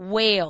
whale.